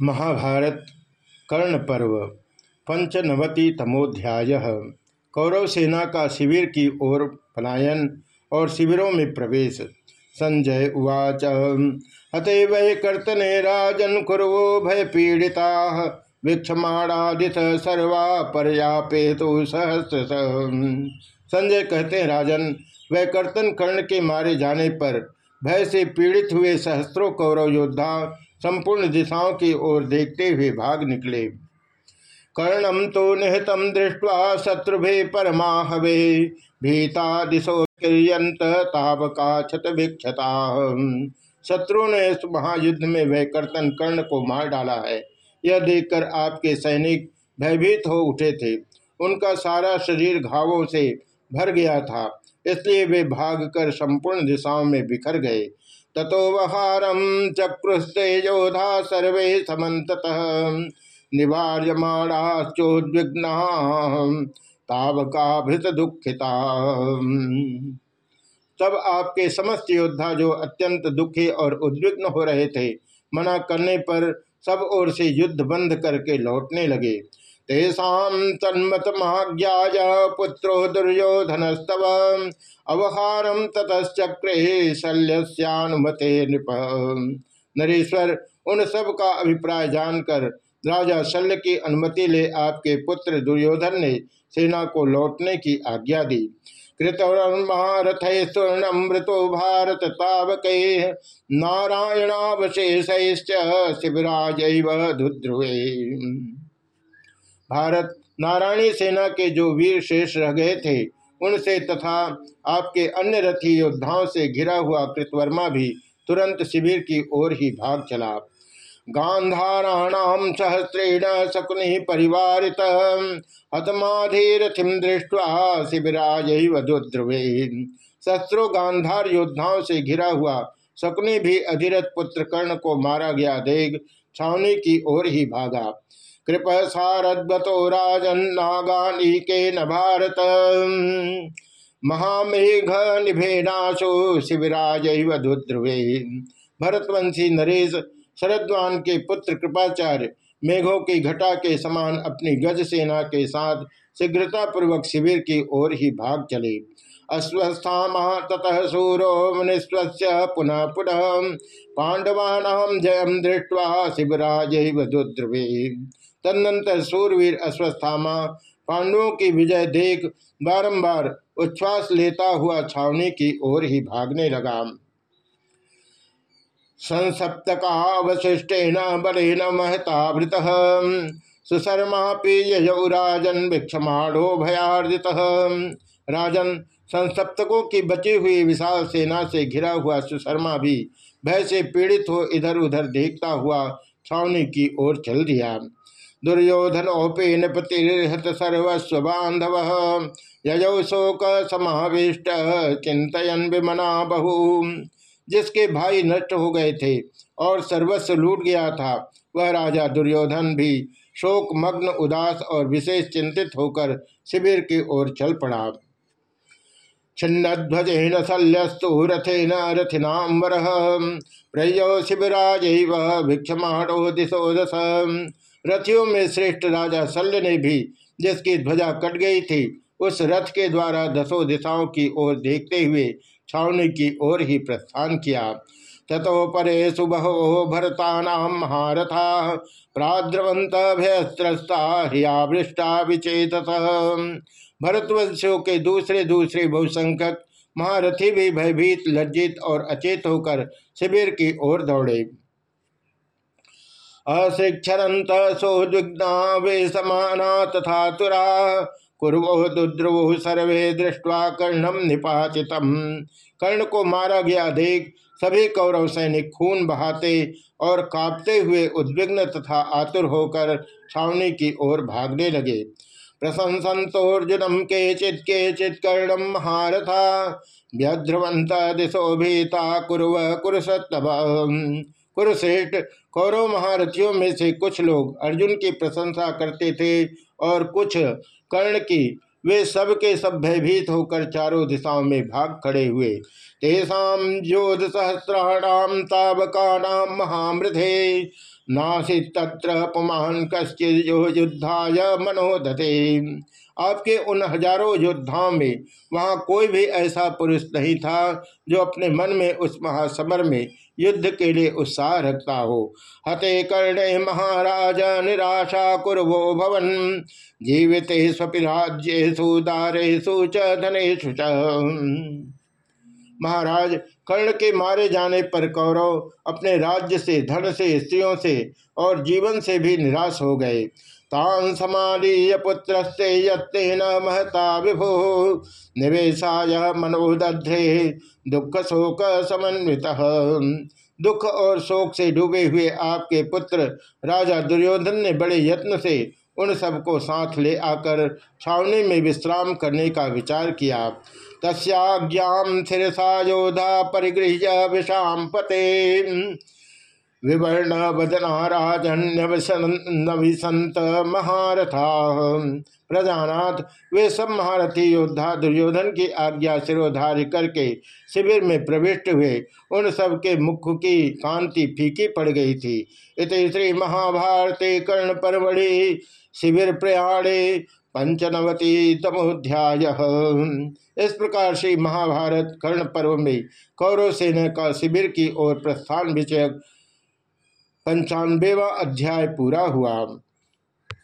महाभारत, कर्ण पर्व पंचनवति तमोध्याय कौरव सेना का शिविर की ओर पलायन और शिविरों में प्रवेश। संजय उवाच, अतएव कर्तने, राजन कुरवो भय पीड़िता वीक्षमाणादित सर्वा तो सहस्र संजय कहते हैं, राजन, वह कर्तन कर्ण के मारे जाने पर भय से पीड़ित हुए सहस्त्रों कौरव योद्धा संपूर्ण दिशाओं की ओर देखते हुए भाग निकले। कर्णम तो निहतम दृष्टवा शत्रुभे परमाहवे भीता दिशो क्रियंत तावका क्षत भिक्षता शत्रु ने इस महायुद्ध में वह कर्तन कर्ण को मार डाला है। यह देखकर आपके सैनिक भयभीत हो उठे थे। उनका सारा शरीर घावों से भर गया था, इसलिए वे भागकर संपूर्ण दिशाओं में बिखर गए। ततो वहारम चक्रुस्ते योधा सर्वे समत निवार्यमाणाश्चोद्विग्ना तावका भृत दुखिता तब आपके समस्त योद्धा जो अत्यंत दुखी और उद्विग्न हो रहे थे, मना करने पर सब ओर से युद्ध बंद करके लौटने लगे। तेषा तन्मत महाज्ञाय पुत्रो दुर्योधनस्तव। अवहारम ततश्चक्रे शल्यनुमते नृप। नरेश्वर, उन सब का अभिप्राय जानकर राजा शल्य की अनुमति ले आपके पुत्र दुर्योधन ने सेना को लौटने की आज्ञा दी। कृतरथ स्वर्णमृतो भारत तावक नारायणावशेष शिवराज ध्रुवे भारत नारायणी सेना के जो वीर शेष रह गए थे, उनसे तथा आपके अन्य रथी योद्धाओं से घिरा हुआ कृतवर्मा भी तुरंत शिविर की ओर ही भाग चला। गांधाराणाम सहस्रेण शकुनि परिवार हतमाधीरथिम दृष्टवा शिविराज वधुद्रवे शस्त्रो गांधार योद्धाओं से घिरा हुआ शकुनि भी अधिरथ पुत्र कर्ण को मारा गया देख छावनी की ओर ही भागा। कृप सारद्वतो राजन्नागानीके न भारत महामेघ निभेनाशो शिविराज वधुध्रुवे भरतवंशी नरेश, शरद्वान के पुत्र कृपाचार्य, मेघों की घटा के समान अपनी गज सेना के साथ शीघ्रतापूर्वक शिविर की ओर ही भाग चले। अस्वस्था ततः सूरो मुनिस्वस्य पुनः पुनः पांडवानाम जयम दृष्टवा शिवराज वधुद्रवे तदनंतर सूरवीर अश्वस्थामा पांडवों की विजय देख बारंबार उच्छ्वास लेता हुआ छावनी की ओर ही भागने लगा। संसप्तकावशिष्टेन बलेन महतावृत सुशर्मा राजन भिक्षमाणो भयार्जित। राजन संसप्तकों की बची हुई विशाल सेना से घिरा हुआ सुशर्मा भी भय से पीड़ित हो इधर उधर देखता हुआ छावनी की ओर चल दिया। दुर्योधन दुर्योधनोपेन प्रतिहत सर्वस्व बांधव यजौ शोक समाविष्ट चिंतन विमना बहु। जिसके भाई नष्ट हो गए थे और सर्वस्व लूट गया था, वह राजा दुर्योधन भी शोक मग्न उदास और विशेष चिंतित होकर शिविर की ओर चल पड़ा। छिन्नध्वजेन शल्यस्तु रथेन रथिनाम्बर। प्रयो शिविराज भिक्षमाणो दिशो दश रथियों में श्रेष्ठ राजा शल्य ने भी जिसकी ध्वजा कट गई थी, उस रथ के द्वारा दसों दिशाओं की ओर देखते हुए छावनी की ओर ही प्रस्थान किया। ततो परे सुबहो भरता महारथा प्राद्रवंत भयस्त्रस्ता हियावृष्टा विचेत भरतवंशियों के दूसरे दूसरे बहुसंख्यक महारथी भी भयभीत, लज्जित और अचेत होकर शिविर की ओर दौड़े। अशिक्षरंत सोद्विग्ना वे समाना तथा तुरा, कुरवो दुद्रुवो सर्वे दृष्टवा कर्णम निपाचित कर्ण को मारा गया देख सभी कौरव सैनिक खून बहाते और कांपते हुए उद्विग्न तथा आतुर होकर छावनी की ओर भागने लगे। महारथा, व्यध्रवंत कुरव कौरव महारथियों में से कुछ लोग अर्जुन की प्रशंसा करते थे और कुछ कर्ण की वे सबके सब भयभीत होकर चारों दिशाओं में भाग खड़े हुए। तेषाम ज्योत सहस्राणाम तावकानाम महामृधे। नासी तत्र पुमान कश्चित युद्धा मनोदते आपके उन हज़ारों योद्धाओं में वहाँ कोई भी ऐसा पुरुष नहीं था जो अपने मन में उस महासमर में युद्ध के लिए उत्साह रखता हो। हते कर्णे महाराज, निराशा कुरवो भवन। जीवित स्वपि राज्येशु दारेशु च धनेशु च। महाराज, कर्ण के मारे जाने पर कौरव अपने राज्य से, धन से, स्त्रियों से और जीवन से भी निराश हो गए। तान समालीय पुत्र से न महता विभो। निवेशाय मनोदध्रे, दुख शोक समन्वित। दुख और शोक से डूबे हुए आपके पुत्र राजा दुर्योधन ने बड़े यत्न से उन सबको साथ ले आकर छावनी में विश्राम करने का विचार किया। तस्याज्ञा थिरसा योधा परिगृह विषाम पते। विवर्ण वदना राजन्यविसंत महारथा। प्रजानाथ वे सब महारथी योद्धा दुर्योधन की आज्ञा सिरोधार्य करके शिविर में प्रविष्ट हुए। उन सब के मुख की कांति फीकी पड़ गई थी। इत श्री महाभारते कर्ण परवड़ी शिविर प्रयाणे पंचनवती तमोध्याय। इस प्रकार से महाभारत कर्ण पर्व में कौरव सेना का शिविर की ओर प्रस्थान विषयक पंचानवेवा अध्याय पूरा हुआ।